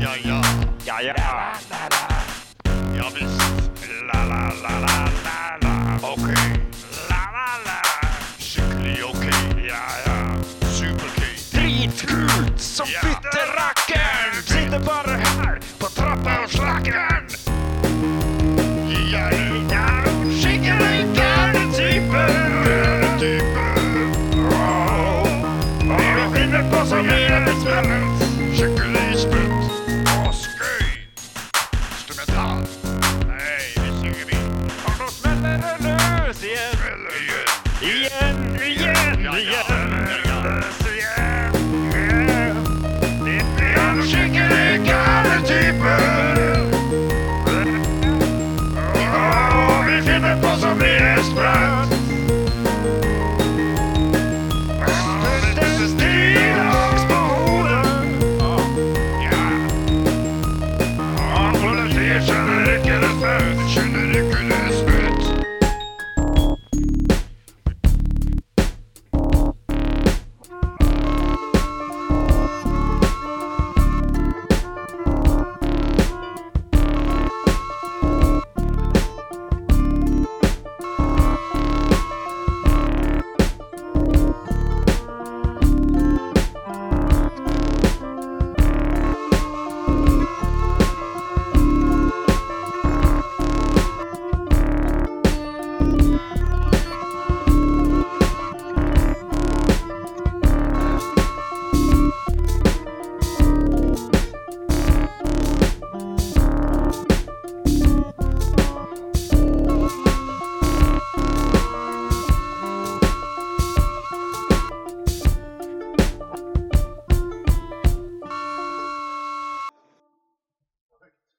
ja, ja. Ja, ja. Ja, visst. La, la, la, la, la, la. Okej. Okay. La, la, la. Cyklig, okej. Okay. Ja, ja. Superkej. Dritkul som ja. fitterrackaren. Sitter bara här på trappan och slacken. Ja, nu. Ja, skickar typer. Typer. Oh. Oh. Det skiner på som en smällens. Kycklingspett. Yeah, yeah, yeah.